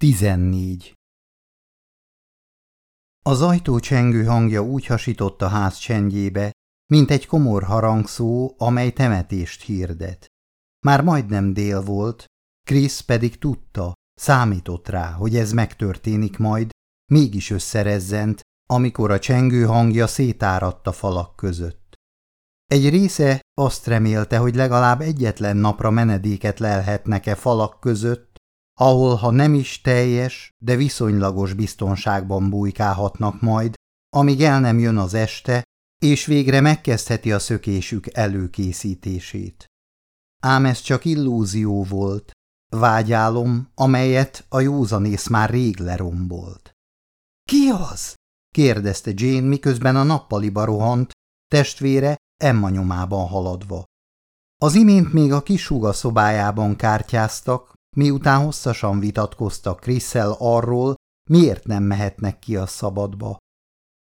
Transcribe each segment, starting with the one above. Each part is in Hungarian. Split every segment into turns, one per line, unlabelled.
14. Az ajtó csengő hangja úgy hasított a ház csendjébe, mint egy komor harangszó, amely temetést hirdet. Már majdnem dél volt, Krisz pedig tudta, számított rá, hogy ez megtörténik majd, mégis összerezzent, amikor a csengő hangja szétáradt a falak között. Egy része azt remélte, hogy legalább egyetlen napra menedéket lelhetnek-e falak között, ahol ha nem is teljes, de viszonylagos biztonságban bujkálhatnak majd, amíg el nem jön az este, és végre megkezdheti a szökésük előkészítését. Ám ez csak illúzió volt, vágyálom, amelyet a józanész már rég lerombolt. – Ki az? – kérdezte Jane, miközben a nappaliba rohant, testvére Emma nyomában haladva. Az imént még a kis szobájában kártyáztak, miután hosszasan vitatkoztak Krisszel arról, miért nem mehetnek ki a szabadba.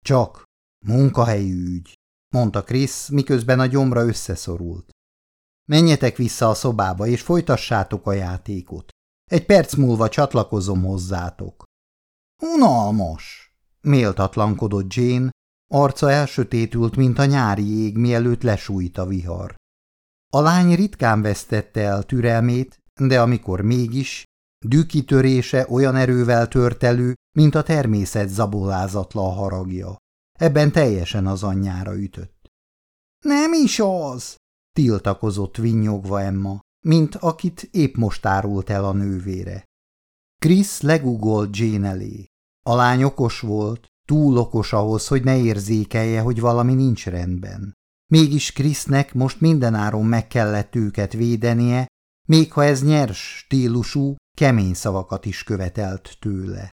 Csak munkahelyi ügy, mondta Krisz, miközben a gyomra összeszorult. Menjetek vissza a szobába, és folytassátok a játékot. Egy perc múlva csatlakozom hozzátok. Unalmas, méltatlankodott Jane, arca elsötétült, mint a nyári ég, mielőtt lesújt a vihar. A lány ritkán vesztette el türelmét, de amikor mégis, dükitörése olyan erővel tört elő, mint a természet zabolázatlan haragja. Ebben teljesen az anyjára ütött. Nem is az, tiltakozott vinnyogva Emma, mint akit épp most árult el a nővére. Krisz legugolt Jane elé. A lány okos volt, túl okos ahhoz, hogy ne érzékelje, hogy valami nincs rendben. Mégis Krisznek most mindenáron meg kellett őket védenie, még ha ez nyers stílusú, kemény szavakat is követelt tőle.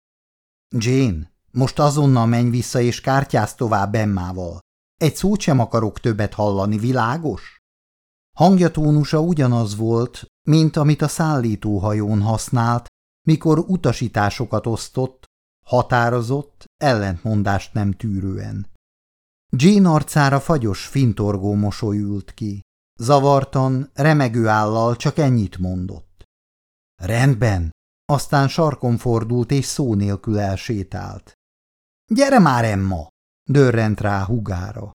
Jane, most azonnal menj vissza és kártyáz tovább Emmával. Egy szót sem akarok többet hallani, világos? Hangja tónusa ugyanaz volt, mint amit a szállítóhajón használt, mikor utasításokat osztott, határozott, ellentmondást nem tűrően. Jane arcára fagyos, fintorgó mosoly ki. Zavartan, remegő állal csak ennyit mondott. Rendben, aztán sarkon fordult és szó nélkül elsétált. Gyere már, Emma! dörrent rá hugára.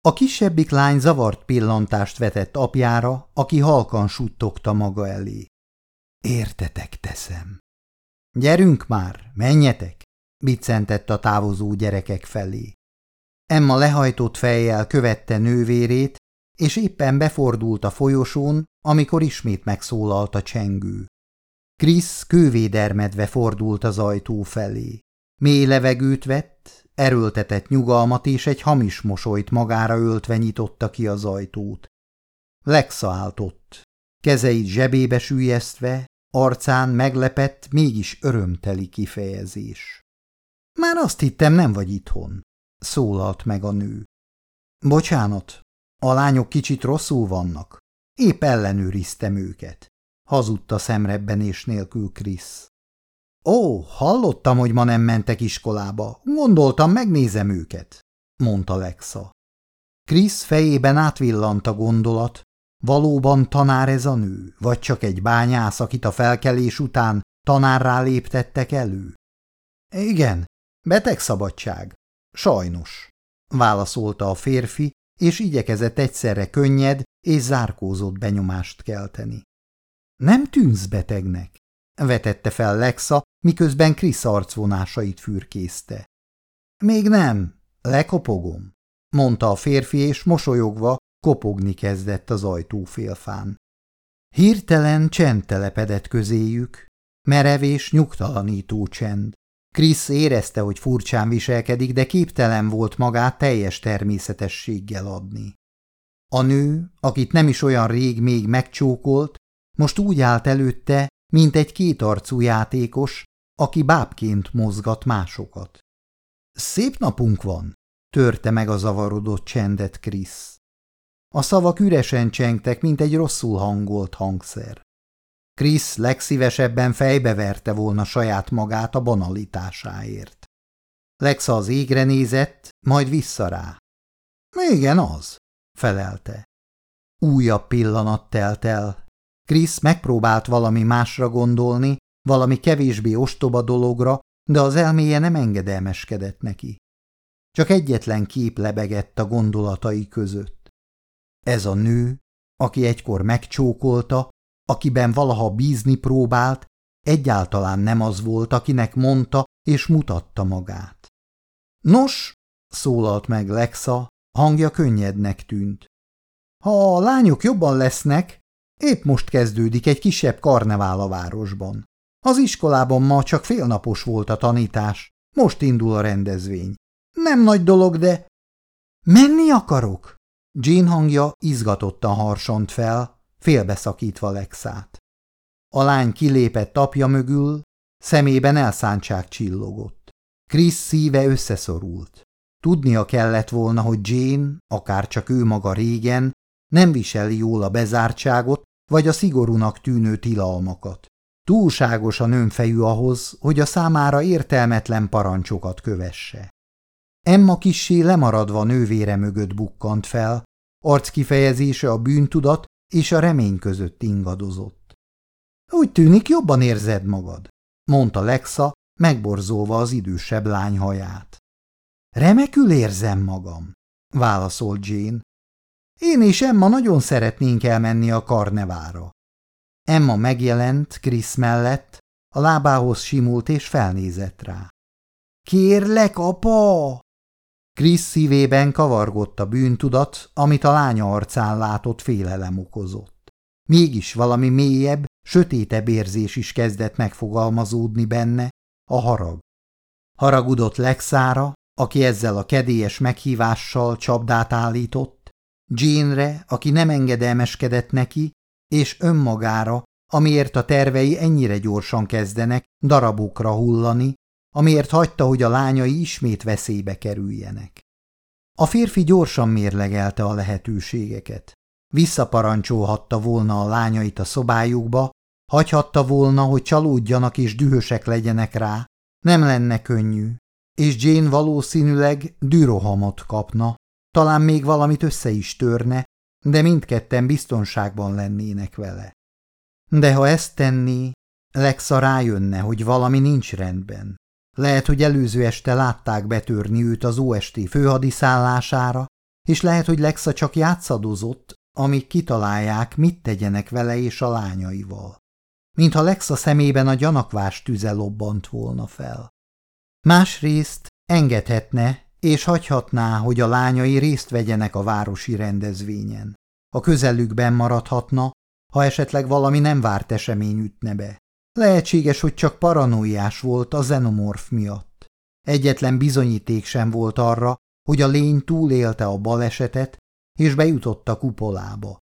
A kisebbik lány zavart pillantást vetett apjára, aki halkan suttogta maga elé. Értetek teszem. Gyerünk már, menjetek, biccentett a távozó gyerekek felé. Emma lehajtott fejjel követte nővérét, és éppen befordult a folyosón, amikor ismét megszólalt a csengő. Krisz kővédermedve fordult az ajtó felé. Mély levegőt vett, erőltetett nyugalmat és egy hamis mosolyt magára öltve nyitotta ki az ajtót. Lexa áltott, kezeit zsebébe sűjesztve, arcán meglepett, mégis örömteli kifejezés. Már azt hittem, nem vagy itthon, szólalt meg a nő. Bocsánat, a lányok kicsit rosszul vannak. Épp ellenőriztem őket. Hazudta szemrebbenés nélkül Krisz. Ó, hallottam, hogy ma nem mentek iskolába. Gondoltam, megnézem őket, mondta Lexa. Krisz fejében átvillant a gondolat. Valóban tanár ez a nő, vagy csak egy bányász, akit a felkelés után tanárrá léptettek elő? Igen, betegszabadság. Sajnos, válaszolta a férfi, és igyekezett egyszerre könnyed és zárkózott benyomást kelteni. Nem tűnsz betegnek? vetette fel Lexa, miközben Krisz arcvonásait fürkészte. Még nem, lekopogom, mondta a férfi, és mosolyogva kopogni kezdett az ajtófélfán. Hirtelen csend telepedett közéjük, merev és nyugtalanító csend. Krisz érezte, hogy furcsán viselkedik, de képtelen volt magát teljes természetességgel adni. A nő, akit nem is olyan rég még megcsókolt, most úgy állt előtte, mint egy kétarcú játékos, aki bábként mozgat másokat. Szép napunk van, törte meg a zavarodott csendet Krisz. A szavak üresen csengtek, mint egy rosszul hangolt hangszer. Krisz legszívesebben fejbeverte volna saját magát a banalitásáért. Lexa az égre nézett, majd vissza rá. Igen, az, felelte. Újabb pillanat telt el. Krisz megpróbált valami másra gondolni, valami kevésbé ostoba dologra, de az elméje nem engedelmeskedett neki. Csak egyetlen kép lebegett a gondolatai között. Ez a nő, aki egykor megcsókolta, akiben valaha bízni próbált, egyáltalán nem az volt, akinek mondta és mutatta magát. Nos, szólalt meg Lexa, hangja könnyednek tűnt. Ha a lányok jobban lesznek, épp most kezdődik egy kisebb karnevál a városban. Az iskolában ma csak félnapos volt a tanítás, most indul a rendezvény. Nem nagy dolog, de... Menni akarok? Jean hangja izgatottan harsant fel, félbeszakítva Lexát. A lány kilépett apja mögül, szemében elszántság csillogott. Krisz szíve összeszorult. Tudnia kellett volna, hogy Jane, akár csak ő maga régen, nem viseli jól a bezártságot vagy a szigorúnak tűnő tilalmakat. Túlságosan önfejű ahhoz, hogy a számára értelmetlen parancsokat kövesse. Emma kissé lemaradva nővére mögött bukkant fel, arckifejezése a bűntudat és a remény között ingadozott. Úgy tűnik, jobban érzed magad, mondta Lexa, megborzolva az idősebb lány haját. Remekül érzem magam, válaszolt Jane. Én és Emma nagyon szeretnénk elmenni a karnevára. Emma megjelent Krisz mellett, a lábához simult és felnézett rá. Kérlek, apa! Krisz szívében kavargott a bűntudat, amit a lánya arcán látott félelem okozott. Mégis valami mélyebb, sötétebb érzés is kezdett megfogalmazódni benne, a harag. Haragudott Lexára, aki ezzel a kedélyes meghívással csapdát állított, Jeanre, aki nem engedelmeskedett neki, és önmagára, amiért a tervei ennyire gyorsan kezdenek darabokra hullani, amiért hagyta, hogy a lányai ismét veszélybe kerüljenek. A férfi gyorsan mérlegelte a lehetőségeket. Visszaparancsolhatta volna a lányait a szobájukba, hagyhatta volna, hogy csalódjanak és dühösek legyenek rá, nem lenne könnyű, és Jane valószínűleg dürohamot kapna, talán még valamit össze is törne, de mindketten biztonságban lennének vele. De ha ezt tenné, Lexa rájönne, hogy valami nincs rendben. Lehet, hogy előző este látták betörni őt az OST főhadiszállására, és lehet, hogy Lexa csak játszadozott, amíg kitalálják, mit tegyenek vele és a lányaival. Mintha Lexa szemében a gyanakvás tüze lobbant volna fel. Másrészt engedhetne és hagyhatná, hogy a lányai részt vegyenek a városi rendezvényen. A közelükben maradhatna, ha esetleg valami nem várt esemény ütne be. Lehetséges, hogy csak paranoiás volt a zenomorf miatt. Egyetlen bizonyíték sem volt arra, hogy a lény túlélte a balesetet, és bejutott a kupolába.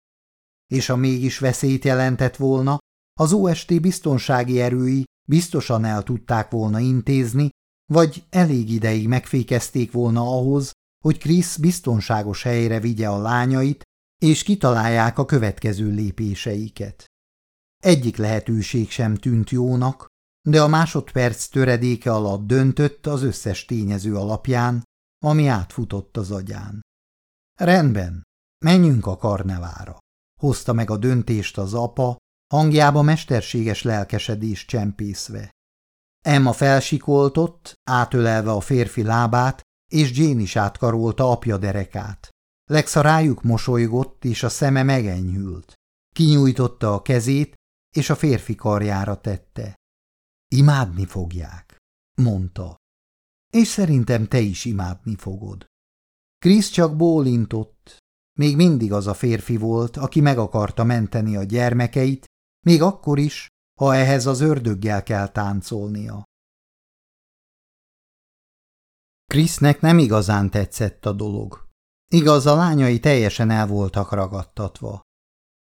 És ha mégis veszélyt jelentett volna, az OST biztonsági erői biztosan el tudták volna intézni, vagy elég ideig megfékezték volna ahhoz, hogy Krisz biztonságos helyre vigye a lányait, és kitalálják a következő lépéseiket. Egyik lehetőség sem tűnt jónak, de a másodperc töredéke alatt döntött az összes tényező alapján, ami átfutott az agyán. Rendben, menjünk a karnevára, hozta meg a döntést az apa, hangjába mesterséges lelkesedés csempészve. Emma felsikoltott, átölelve a férfi lábát, és Jane is átkarolta apja derekát. Lexa rájuk mosolygott, és a szeme megenyhült. Kinyújtotta a kezét, és a férfi karjára tette. Imádni fogják, mondta. És szerintem te is imádni fogod. Krisz csak bólintott. Még mindig az a férfi volt, aki meg akarta menteni a gyermekeit, még akkor is, ha ehhez az ördöggel kell táncolnia. Krisznek nem igazán tetszett a dolog. Igaz, a lányai teljesen el voltak ragadtatva.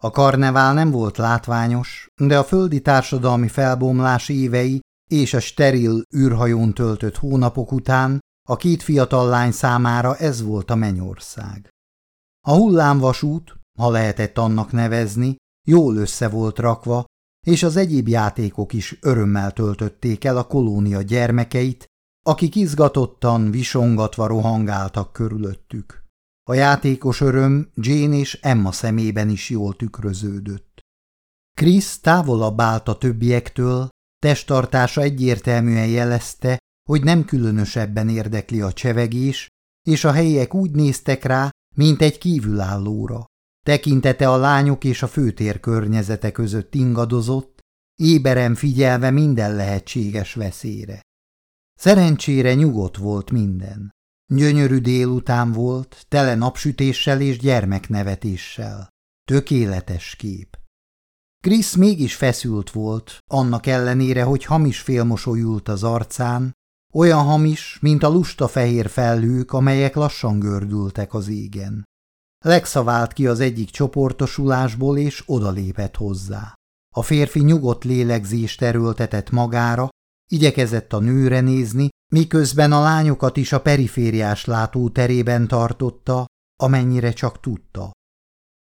A karnevál nem volt látványos, de a földi társadalmi felbomlás évei és a steril űrhajón töltött hónapok után a két fiatal lány számára ez volt a mennyország. A hullámvasút, ha lehetett annak nevezni, jól össze volt rakva, és az egyéb játékok is örömmel töltötték el a kolónia gyermekeit, akik izgatottan, visongatva rohangáltak körülöttük. A játékos öröm Jane és Emma szemében is jól tükröződött. Krisz távolabb állt a többiektől, Testtartása egyértelműen jelezte, hogy nem különösebben érdekli a csevegés, és a helyiek úgy néztek rá, mint egy kívülállóra. Tekintete a lányok és a főtér környezete között ingadozott, éberen figyelve minden lehetséges veszélyre. Szerencsére nyugodt volt minden. Gyönyörű délután volt, tele napsütéssel és gyermeknevetéssel. Tökéletes kép. Krisz mégis feszült volt, annak ellenére, hogy hamis félmosolyult az arcán, olyan hamis, mint a lusta fehér felhők, amelyek lassan gördültek az égen. Lexa vált ki az egyik csoportosulásból, és odalépett hozzá. A férfi nyugodt lélegzést erőltetett magára, igyekezett a nőre nézni, miközben a lányokat is a perifériás látóterében tartotta, amennyire csak tudta.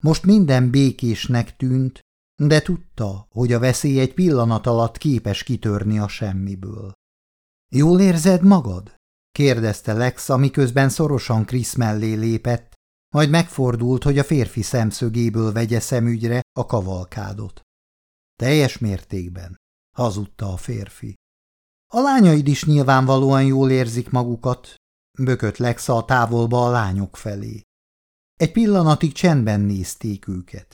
Most minden békésnek tűnt, de tudta, hogy a veszély egy pillanat alatt képes kitörni a semmiből. – Jól érzed magad? – kérdezte Lex, miközben szorosan Krisz mellé lépett, majd megfordult, hogy a férfi szemszögéből vegye szemügyre a kavalkádot. Teljes mértékben, hazudta a férfi. A lányaid is nyilvánvalóan jól érzik magukat, bökött Lexa a távolba a lányok felé. Egy pillanatig csendben nézték őket.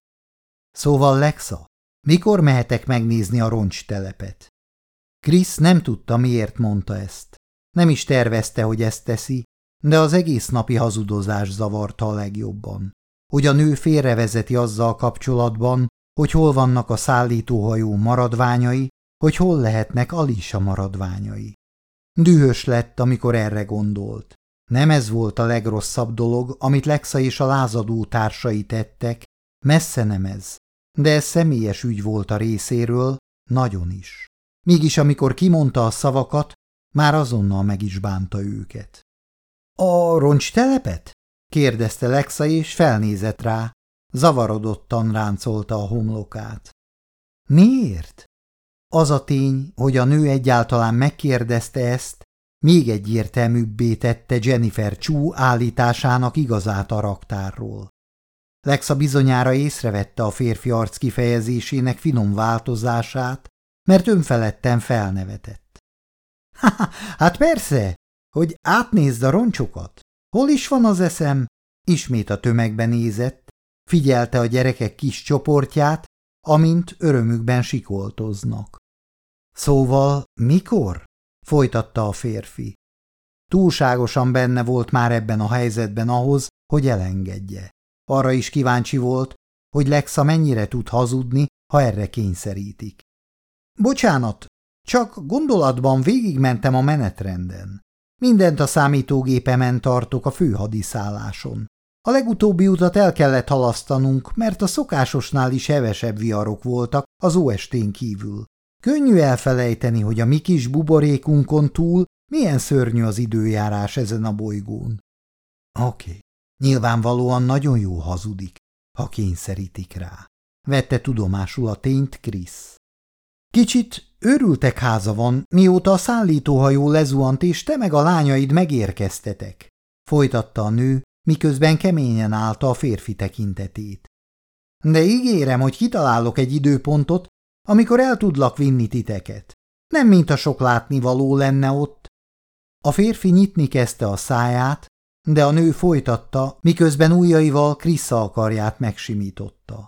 Szóval Lexa, mikor mehetek megnézni a roncstelepet? Krisz nem tudta, miért mondta ezt. Nem is tervezte, hogy ezt teszi, de az egész napi hazudozás zavarta a legjobban. Hogy a nő félrevezeti azzal kapcsolatban, hogy hol vannak a szállítóhajó maradványai, hogy hol lehetnek Alisa maradványai. Dühös lett, amikor erre gondolt. Nem ez volt a legrosszabb dolog, amit Lexa és a lázadó társai tettek, messze nem ez, de ez személyes ügy volt a részéről, nagyon is. Mégis amikor kimondta a szavakat, már azonnal meg is bánta őket. – A roncstelepet? – kérdezte Lexa, és felnézett rá. Zavarodottan ráncolta a homlokát. – Miért? Az a tény, hogy a nő egyáltalán megkérdezte ezt, még egyértelműbbé tette Jennifer Chu állításának igazát a raktárról. Lexa bizonyára észrevette a férfi arc kifejezésének finom változását, mert önfeledten felnevetett. – Hát persze, hogy átnézd a roncsokat. Hol is van az eszem? Ismét a tömegben nézett, figyelte a gyerekek kis csoportját, amint örömükben sikoltoznak. Szóval mikor? folytatta a férfi. Túlságosan benne volt már ebben a helyzetben ahhoz, hogy elengedje. Arra is kíváncsi volt, hogy Lexa mennyire tud hazudni, ha erre kényszerítik. Bocsánat, csak gondolatban végigmentem a menetrenden. Mindent a számítógépemen tartok a főhadiszálláson. A legutóbbi utat el kellett halasztanunk, mert a szokásosnál is hevesebb viharok voltak az OST-n kívül. Könnyű elfelejteni, hogy a mi kis buborékunkon túl milyen szörnyű az időjárás ezen a bolygón. Oké, nyilvánvalóan nagyon jó hazudik, ha kényszerítik rá. Vette tudomásul a tényt Krisz. Kicsit őrültek háza van, mióta a szállítóhajó lezuhant, és te meg a lányaid megérkeztetek, folytatta a nő, miközben keményen állta a férfi tekintetét. De ígérem, hogy kitalálok egy időpontot, amikor el tudlak vinni titeket. Nem mint a sok látnivaló lenne ott. A férfi nyitni kezdte a száját, de a nő folytatta, miközben ujjaival Krisza akarját megsimította.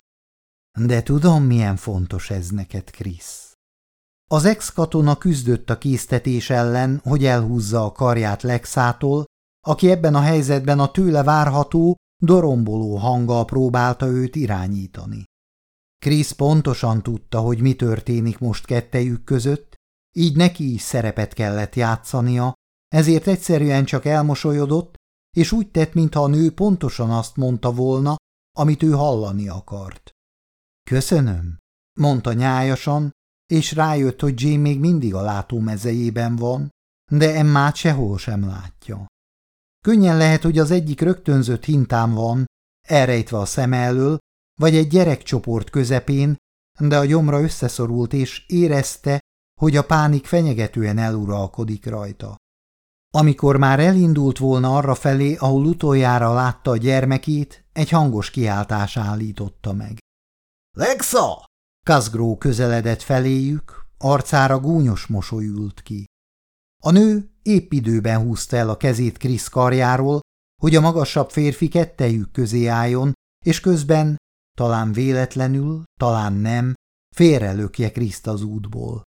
De tudom, milyen fontos ez neked, Krisz. Az ex-katona küzdött a késztetés ellen, hogy elhúzza a karját Lexától, aki ebben a helyzetben a tőle várható, doromboló hanggal próbálta őt irányítani. Krisz pontosan tudta, hogy mi történik most kettejük között, így neki is szerepet kellett játszania, ezért egyszerűen csak elmosolyodott, és úgy tett, mintha a nő pontosan azt mondta volna, amit ő hallani akart. Köszönöm, mondta nyájasan, és rájött, hogy Jane még mindig a látómezejében van, de Emmát sehol sem látja. Könnyen lehet, hogy az egyik rögtönzött hintám van, elrejtve a szem elől, vagy egy gyerekcsoport közepén, de a gyomra összeszorult, és érezte, hogy a pánik fenyegetően eluralkodik rajta. Amikor már elindult volna arra felé, ahol utoljára látta a gyermekét, egy hangos kiáltás állította meg. – Lexa! Kazgró közeledett feléjük, arcára gúnyos mosoly ült ki. A nő épp időben húzta el a kezét Krisz karjáról, hogy a magasabb férfi kettejük közé álljon, és közben, talán véletlenül, talán nem, félrelökje Kriszt az útból.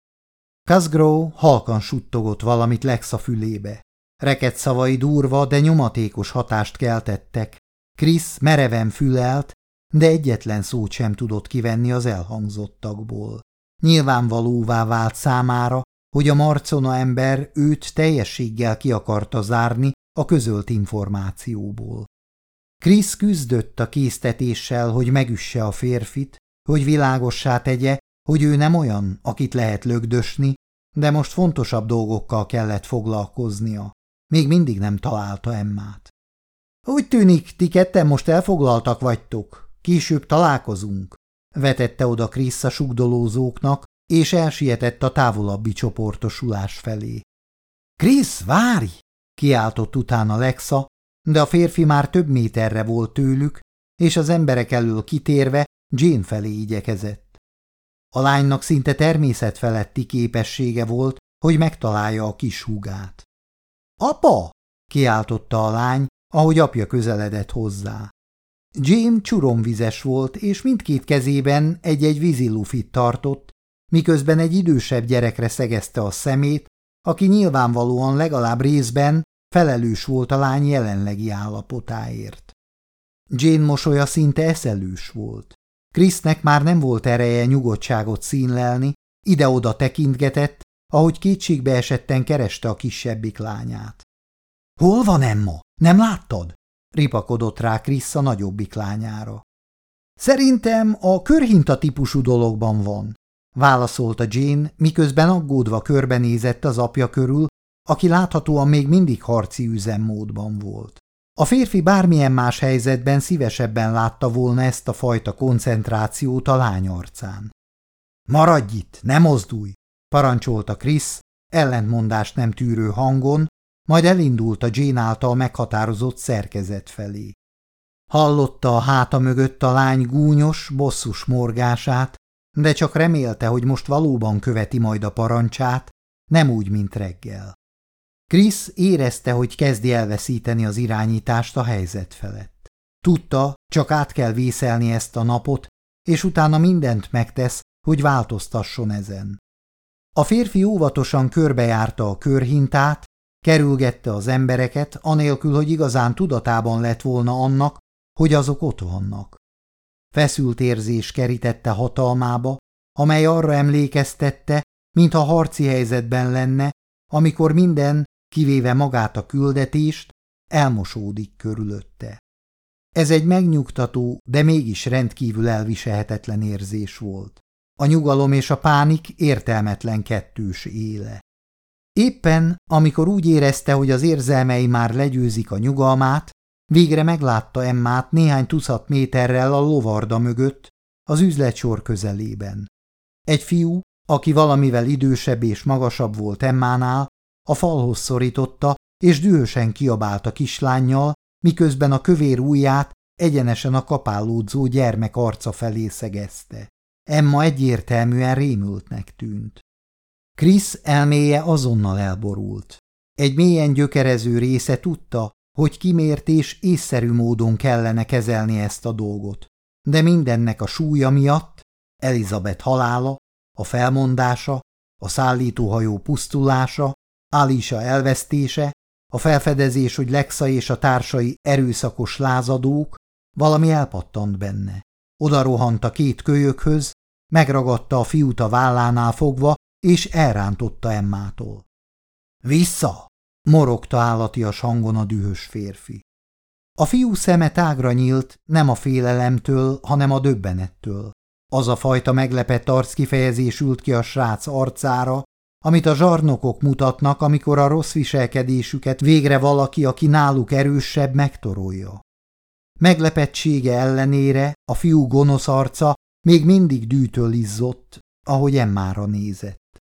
Kazgró halkan suttogott valamit Lexa fülébe. Reket szavai durva, de nyomatékos hatást keltettek. Krisz mereven fülelt, de egyetlen szót sem tudott kivenni az elhangzottakból. Nyilvánvalóvá vált számára, hogy a marcona ember őt teljességgel ki akarta zárni a közölt információból. Krisz küzdött a késztetéssel, hogy megüsse a férfit, hogy világossá tegye, hogy ő nem olyan, akit lehet lögdösni, de most fontosabb dolgokkal kellett foglalkoznia. Még mindig nem találta Emmát. Úgy tűnik, ti ketten most elfoglaltak vagytok. Később találkozunk, vetette oda Krisz a sugdolózóknak, és elsietett a távolabbi csoportosulás felé. Krisz, várj! kiáltott utána Lexa, de a férfi már több méterre volt tőlük, és az emberek elől kitérve Jane felé igyekezett. A lánynak szinte természetfeletti képessége volt, hogy megtalálja a kis húgát. – Apa! – kiáltotta a lány, ahogy apja közeledett hozzá. Jane csuromvizes volt, és mindkét kezében egy-egy vízilufit tartott, miközben egy idősebb gyerekre szegezte a szemét, aki nyilvánvalóan legalább részben felelős volt a lány jelenlegi állapotáért. Jane mosolya szinte eszelős volt. Krisznek már nem volt ereje nyugodtságot színlelni, ide-oda tekintgetett, ahogy kétségbe esetten kereste a kisebbik lányát. – Hol van Emma? Nem láttad? – ripakodott rá Krisz a nagyobbik lányára. – Szerintem a körhinta típusú dologban van – válaszolta Jane, miközben aggódva körbenézett az apja körül, aki láthatóan még mindig harci üzemmódban volt. A férfi bármilyen más helyzetben szívesebben látta volna ezt a fajta koncentrációt a lány arcán. – Maradj itt, ne mozdulj! – parancsolta Krisz, ellentmondást nem tűrő hangon, majd elindult a Jane által meghatározott szerkezet felé. Hallotta a háta mögött a lány gúnyos, bosszus morgását, de csak remélte, hogy most valóban követi majd a parancsát, nem úgy, mint reggel. Krisz érezte, hogy kezdi elveszíteni az irányítást a helyzet felett. Tudta, csak át kell vészelni ezt a napot, és utána mindent megtesz, hogy változtasson ezen. A férfi óvatosan körbejárta a körhintát, kerülgette az embereket, anélkül, hogy igazán tudatában lett volna annak, hogy azok ott vannak. Feszült érzés kerítette hatalmába, amely arra emlékeztette, mintha harci helyzetben lenne, amikor minden kivéve magát a küldetést, elmosódik körülötte. Ez egy megnyugtató, de mégis rendkívül elviselhetetlen érzés volt. A nyugalom és a pánik értelmetlen kettős éle. Éppen, amikor úgy érezte, hogy az érzelmei már legyőzik a nyugalmát, végre meglátta Emmát néhány tucat méterrel a lovarda mögött, az üzletsor közelében. Egy fiú, aki valamivel idősebb és magasabb volt Emmánál, a falhoz szorította, és dühösen kiabált a kislányjal, miközben a kövér ujját egyenesen a kapálódzó gyermek arca felé szegezte. Emma egyértelműen rémültnek tűnt. Krisz elméje azonnal elborult. Egy mélyen gyökerező része tudta, hogy kimért és észszerű módon kellene kezelni ezt a dolgot. De mindennek a súlya miatt, Elizabeth halála, a felmondása, a szállítóhajó pusztulása, Alisa elvesztése, a felfedezés, hogy Lexa és a társai erőszakos lázadók, valami elpattant benne. Oda rohant a két kölyökhöz, megragadta a fiút a vállánál fogva, és elrántotta Emmától. Vissza! morogta állatias hangon a dühös férfi. A fiú szeme tágra nyílt, nem a félelemtől, hanem a döbbenettől. Az a fajta meglepett arckifejezés ült ki a srác arcára, amit a zsarnokok mutatnak, amikor a rossz viselkedésüket végre valaki, aki náluk erősebb, megtorolja. Meglepettsége ellenére a fiú gonosz arca még mindig dűtől izzott, ahogy Emmára nézett.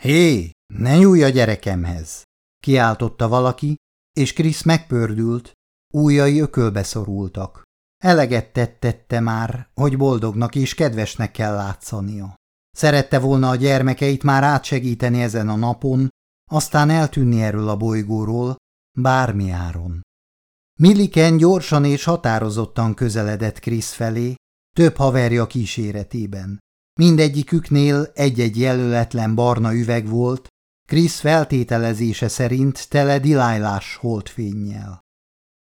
Hé, ne nyújj a gyerekemhez! kiáltotta valaki, és Krisz megpördült, újai ökölbe szorultak. Eleget tettette már, hogy boldognak és kedvesnek kell látszania. Szerette volna a gyermekeit már átsegíteni ezen a napon, aztán eltűnni erről a bolygóról, bármi áron. Milliken gyorsan és határozottan közeledett Krisz felé, több haverja kíséretében. Mindegyiküknél egy-egy jelöletlen barna üveg volt, Krisz feltételezése szerint tele dilájlás holdfénnyel.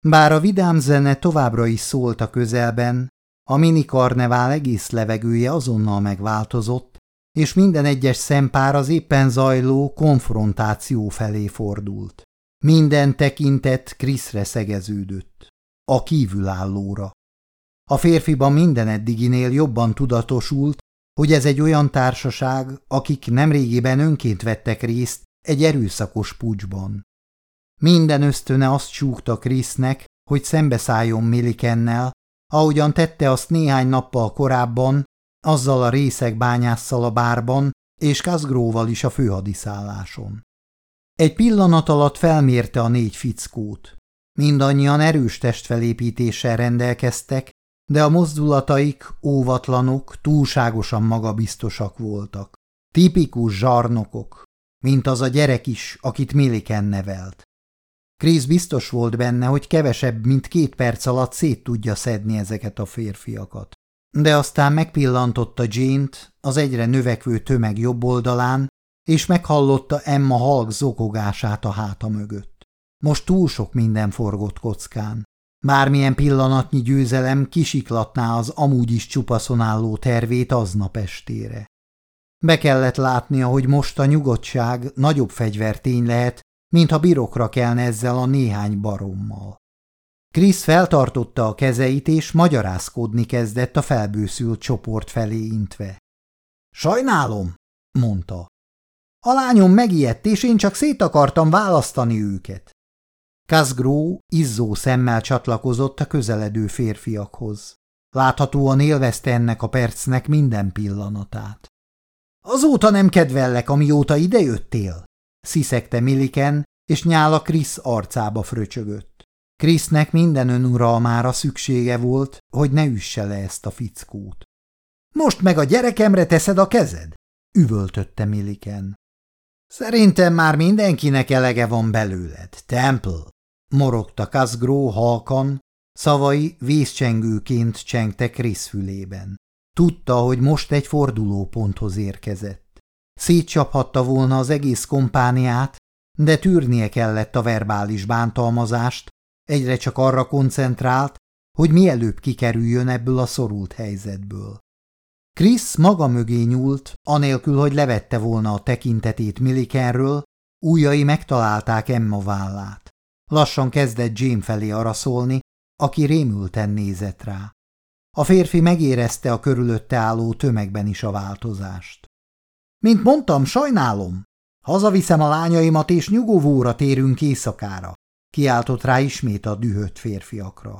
Bár a vidám zene továbbra is szólt a közelben, a minikarnevál egész levegője azonnal megváltozott, és minden egyes szempár az éppen zajló konfrontáció felé fordult. Minden tekintet Kriszre szegeződött. A kívülállóra. A férfiban minden eddiginél jobban tudatosult, hogy ez egy olyan társaság, akik nemrégiben önként vettek részt egy erőszakos pucsban. Minden ösztöne azt súgta Krisznek, hogy szembeszálljon Milikennel, ahogyan tette azt néhány nappal korábban, azzal a részek bányásszal a bárban, és Kazgróval is a főhadiszálláson. Egy pillanat alatt felmérte a négy fickót. Mindannyian erős testfelépítéssel rendelkeztek, de a mozdulataik óvatlanok, túlságosan magabiztosak voltak. Tipikus zsarnokok, mint az a gyerek is, akit Milliken nevelt. Krisz biztos volt benne, hogy kevesebb, mint két perc alatt szét tudja szedni ezeket a férfiakat. De aztán megpillantotta Jane-t az egyre növekvő tömeg jobb oldalán, és meghallotta Emma halk zokogását a háta mögött. Most túl sok minden forgott kockán. Bármilyen pillanatnyi győzelem kisiklatná az amúgy is csupaszon álló tervét aznap estére. Be kellett látnia, hogy most a nyugodtság nagyobb fegyvertény lehet, mintha birokra kelne ezzel a néhány barommal. Krisz feltartotta a kezeit, és magyarázkodni kezdett a felbőszült csoport felé intve. Sajnálom, mondta. A lányom megijedt, és én csak szét akartam választani őket. Kazgró izzó szemmel csatlakozott a közeledő férfiakhoz. Láthatóan élvezte ennek a percnek minden pillanatát. Azóta nem kedvellek, amióta idejöttél, sziszegte Milliken, és nyála Krisz arcába fröcsögött. Krisznek minden önuralmára szüksége volt, hogy ne üsse le ezt a fickót. Most meg a gyerekemre teszed a kezed? üvöltötte Milliken. Szerintem már mindenkinek elege van belőled, Temple, morogta Kazgró halkan, szavai vízcsengőként csengtek Krisz fülében. Tudta, hogy most egy fordulóponthoz érkezett. Szétcsaphatta volna az egész kompániát, de tűrnie kellett a verbális bántalmazást, egyre csak arra koncentrált, hogy mielőbb kikerüljön ebből a szorult helyzetből. Krisz maga mögé nyúlt, anélkül, hogy levette volna a tekintetét Millikenről, újai megtalálták Emma vállát. Lassan kezdett Jane felé araszolni, aki rémülten nézett rá. A férfi megérezte a körülötte álló tömegben is a változást. Mint mondtam, sajnálom. Hazaviszem a lányaimat, és nyugovóra térünk éjszakára, kiáltott rá ismét a dühött férfiakra.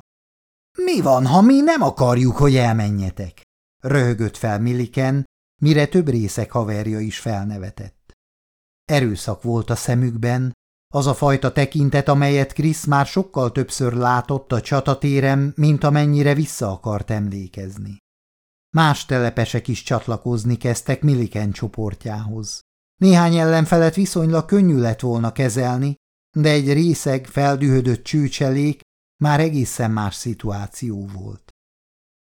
Mi van, ha mi nem akarjuk, hogy elmenjetek? röhögött fel Milliken, mire több részek haverja is felnevetett. Erőszak volt a szemükben, az a fajta tekintet, amelyet Krisz már sokkal többször látott a csatatérem, mint amennyire vissza akart emlékezni. Más telepesek is csatlakozni kezdtek Milliken csoportjához. Néhány ellenfelet viszonylag könnyű lett volna kezelni, de egy részeg, feldühödött csőcselék már egészen más szituáció volt.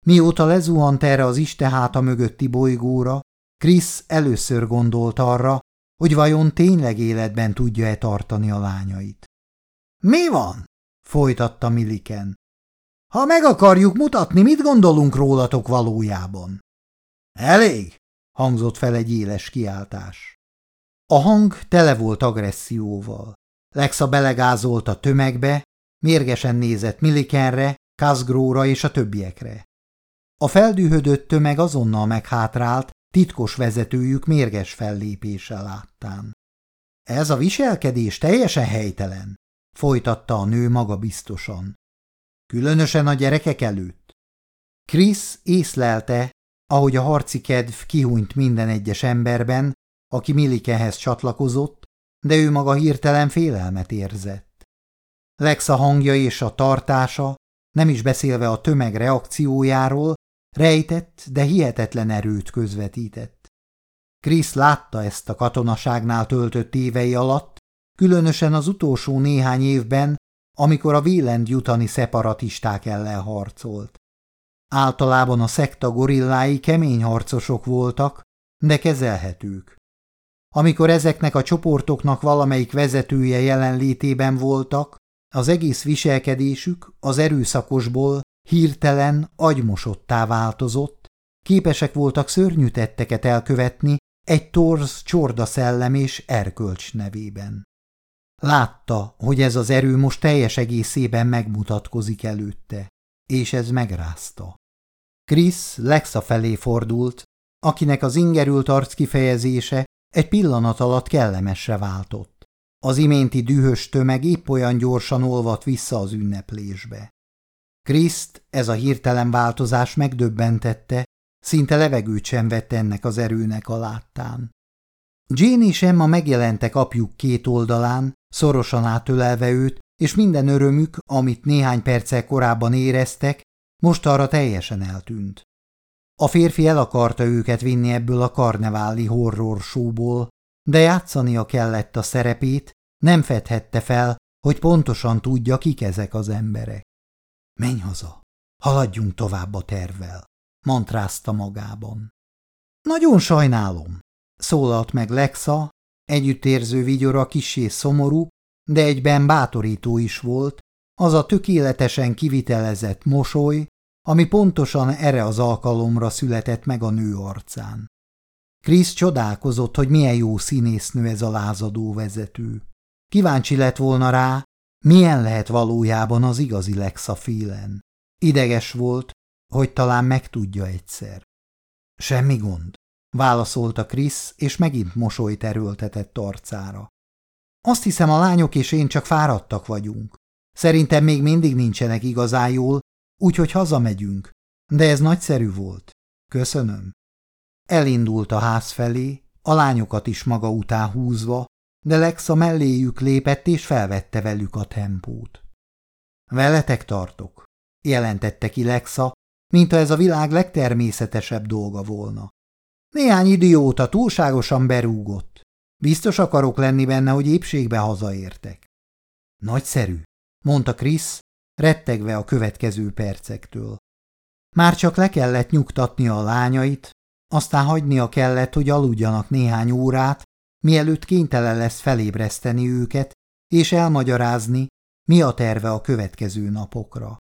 Mióta lezuhant erre az isteháta mögötti bolygóra, Krisz először gondolt arra, hogy vajon tényleg életben tudja-e tartani a lányait. – Mi van? – folytatta Milliken. – Ha meg akarjuk mutatni, mit gondolunk rólatok valójában? – Elég! – hangzott fel egy éles kiáltás. A hang tele volt agresszióval. Lexa belegázolt a tömegbe, mérgesen nézett Millikenre, Kazgróra és a többiekre. A feldühödött tömeg azonnal meghátrált, titkos vezetőjük mérges fellépése láttán. Ez a viselkedés teljesen helytelen, folytatta a nő maga biztosan. Különösen a gyerekek előtt. Krisz észlelte, ahogy a harci kedv kihúnyt minden egyes emberben, aki Millikehez csatlakozott, de ő maga hirtelen félelmet érzett. Lexa hangja és a tartása, nem is beszélve a tömeg reakciójáról, Rejtett, de hihetetlen erőt közvetített. Krisz látta ezt a katonaságnál töltött évei alatt, különösen az utolsó néhány évben, amikor a Wieland jutani szeparatisták ellen harcolt. Általában a szekta gorillái kemény harcosok voltak, de kezelhetők. Amikor ezeknek a csoportoknak valamelyik vezetője jelenlétében voltak, az egész viselkedésük az erőszakosból hirtelen agymosottá változott, képesek voltak szörnyű tetteket elkövetni egy torz csorda szellem és erkölcs nevében. Látta, hogy ez az erő most teljes egészében megmutatkozik előtte, és ez megrázta. Krisz Lexa felé fordult, akinek az ingerült arc kifejezése egy pillanat alatt kellemesre váltott. Az iménti dühös tömeg épp olyan gyorsan olvadt vissza az ünneplésbe. Kriszt ez a hirtelen változás megdöbbentette, szinte levegőt sem vett ennek az erőnek a láttán. Jane és Emma megjelentek apjuk két oldalán, szorosan átölelve őt, és minden örömük, amit néhány perccel korábban éreztek, most arra teljesen eltűnt. A férfi el akarta őket vinni ebből a karneváli horror showból, de játszania kellett a szerepét, nem fedhette fel, hogy pontosan tudja, kik ezek az emberek. Menj haza, haladjunk tovább a tervvel, mantrázta magában. Nagyon sajnálom, szólalt meg Lexa, együttérző vigyora kisé szomorú, de egyben bátorító is volt, az a tökéletesen kivitelezett mosoly, ami pontosan erre az alkalomra született meg a nő arcán. Krisz csodálkozott, hogy milyen jó színésznő ez a lázadó vezető. Kíváncsi lett volna rá, milyen lehet valójában az igazi Lexa Phelan. Ideges volt, hogy talán megtudja egyszer. Semmi gond, válaszolta Krisz, és megint mosolyt erőltetett arcára. Azt hiszem, a lányok és én csak fáradtak vagyunk. Szerintem még mindig nincsenek igazán jól, úgyhogy hazamegyünk. De ez nagyszerű volt. Köszönöm. Elindult a ház felé, a lányokat is maga után húzva, de Lexa melléjük lépett és felvette velük a tempót. Veletek tartok, jelentette ki Lexa, mintha ez a világ legtermészetesebb dolga volna. Néhány idióta túlságosan berúgott. Biztos akarok lenni benne, hogy épségbe hazaértek. Nagyszerű, mondta Krisz, rettegve a következő percektől. Már csak le kellett nyugtatni a lányait, aztán hagynia kellett, hogy aludjanak néhány órát, mielőtt kénytelen lesz felébreszteni őket, és elmagyarázni, mi a terve a következő napokra.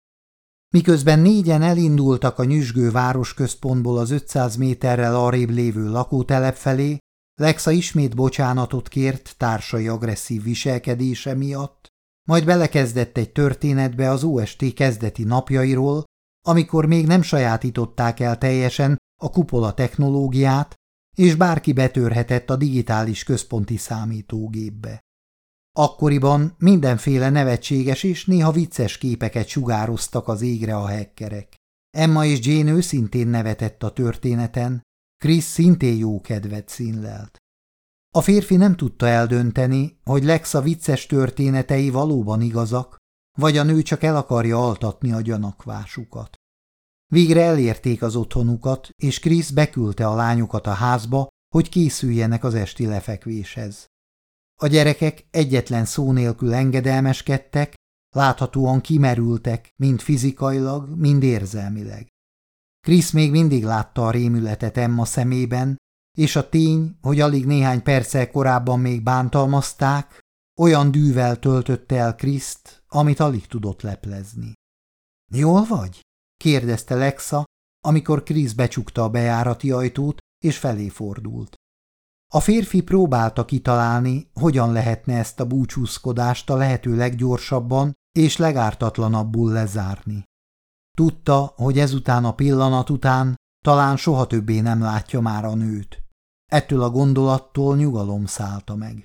Miközben négyen elindultak a nyüzsgő városközpontból az 500 méterrel arrébb lévő lakótelep felé, Lexa ismét bocsánatot kért társai agresszív viselkedése miatt, majd belekezdett egy történetbe az OST kezdeti napjairól, amikor még nem sajátították el teljesen a kupola technológiát, és bárki betörhetett a digitális központi számítógépbe. Akkoriban mindenféle nevetséges és néha vicces képeket sugároztak az égre a hekkerek. Emma és Jane őszintén nevetett a történeten, Chris szintén jó kedvet színlelt. A férfi nem tudta eldönteni, hogy Lexa vicces történetei valóban igazak, vagy a nő csak el akarja altatni a gyanakvásukat. Végre elérték az otthonukat, és Krisz beküldte a lányokat a házba, hogy készüljenek az esti lefekvéshez. A gyerekek egyetlen szó nélkül engedelmeskedtek, láthatóan kimerültek, mind fizikailag, mind érzelmileg. Krisz még mindig látta a rémületet Emma szemében, és a tény, hogy alig néhány perccel korábban még bántalmazták, olyan dűvel töltötte el Kriszt, amit alig tudott leplezni. – Jól vagy? – kérdezte Lexa, amikor Krisz becsukta a bejárati ajtót, és felé fordult. A férfi próbálta kitalálni, hogyan lehetne ezt a búcsúzkodást a lehető leggyorsabban és legártatlanabbul lezárni. Tudta, hogy ezután a pillanat után talán soha többé nem látja már a nőt. Ettől a gondolattól nyugalom szállta meg.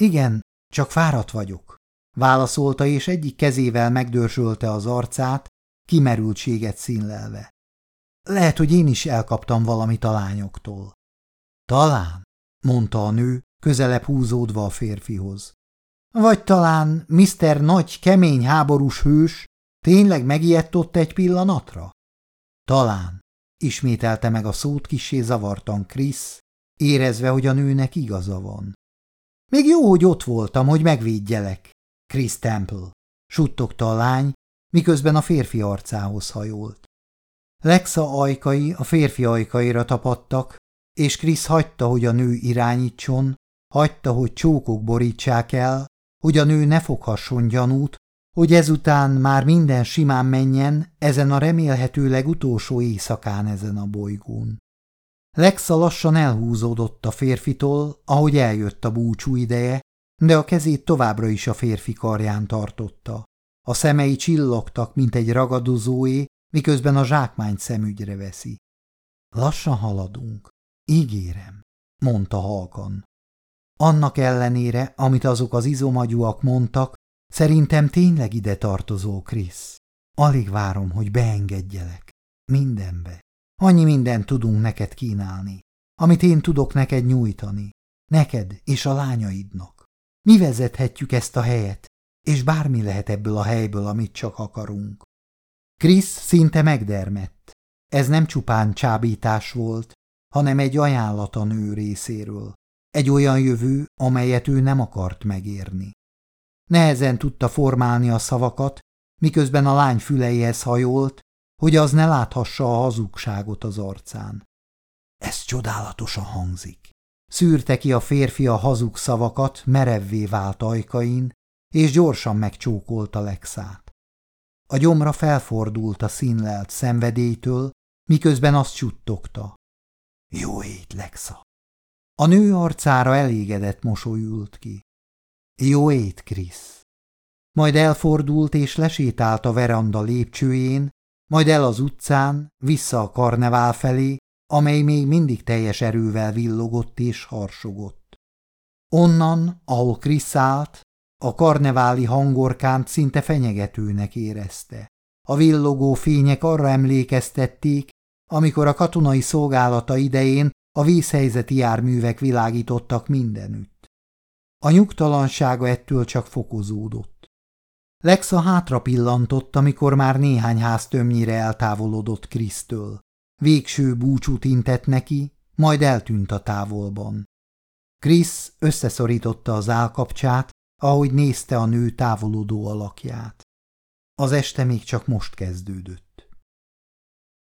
Igen, csak fáradt vagyok, válaszolta, és egyik kezével megdörzsölte az arcát, kimerültséget színlelve. Lehet, hogy én is elkaptam valamit a lányoktól. Talán, mondta a nő, közelebb húzódva a férfihoz. Vagy talán Mr. Nagy, kemény háborús hős tényleg megijedt ott egy pillanatra? Talán, ismételte meg a szót kisé zavartan Krisz, érezve, hogy a nőnek igaza van. Még jó, hogy ott voltam, hogy megvédjelek, Chris Temple, suttogta a lány, miközben a férfi arcához hajolt. Lexa ajkai a férfi ajkaira tapadtak, és Krisz hagyta, hogy a nő irányítson, hagyta, hogy csókok borítsák el, hogy a nő ne foghasson gyanút, hogy ezután már minden simán menjen ezen a remélhetőleg utolsó éjszakán ezen a bolygón. Lexa lassan elhúzódott a férfitól, ahogy eljött a búcsú ideje, de a kezét továbbra is a férfi karján tartotta. A szemei csillogtak, mint egy ragadozóé, miközben a zsákmányt szemügyre veszi. Lassan haladunk, ígérem, mondta halkan. Annak ellenére, amit azok az izomagyúak mondtak, szerintem tényleg ide tartozó, Krisz. Alig várom, hogy beengedjelek. Mindenbe. Annyi mindent tudunk neked kínálni, amit én tudok neked nyújtani. Neked és a lányaidnak. Mi vezethetjük ezt a helyet, és bármi lehet ebből a helyből, amit csak akarunk. Krisz szinte megdermett. Ez nem csupán csábítás volt, hanem egy ajánlat a nő részéről. Egy olyan jövő, amelyet ő nem akart megérni. Nehezen tudta formálni a szavakat, miközben a lány füleihez hajolt, hogy az ne láthassa a hazugságot az arcán. Ez csodálatosan hangzik. Szűrte ki a férfi a hazug szavakat merevvé vált ajkain, és gyorsan megcsókolta Lexát. A gyomra felfordult a színlelt szenvedélytől, miközben azt csuttogta. Jó ét, Lexa! A nő arcára elégedett mosolyult ki. Jó ét, Krisz! Majd elfordult és lesétált a veranda lépcsőjén, majd el az utcán, vissza a karnevál felé, amely még mindig teljes erővel villogott és harsogott. Onnan, ahol Krisz állt, a karneváli hangorkánt szinte fenyegetőnek érezte. A villogó fények arra emlékeztették, amikor a katonai szolgálata idején a vízhelyzeti járművek világítottak mindenütt. A nyugtalansága ettől csak fokozódott. Lexa hátra pillantott, amikor már néhány ház tömnyire eltávolodott Krisztől. Végső búcsút intett neki, majd eltűnt a távolban. Krisz összeszorította az állkapcsát, ahogy nézte a nő távolodó alakját. Az este még csak most kezdődött.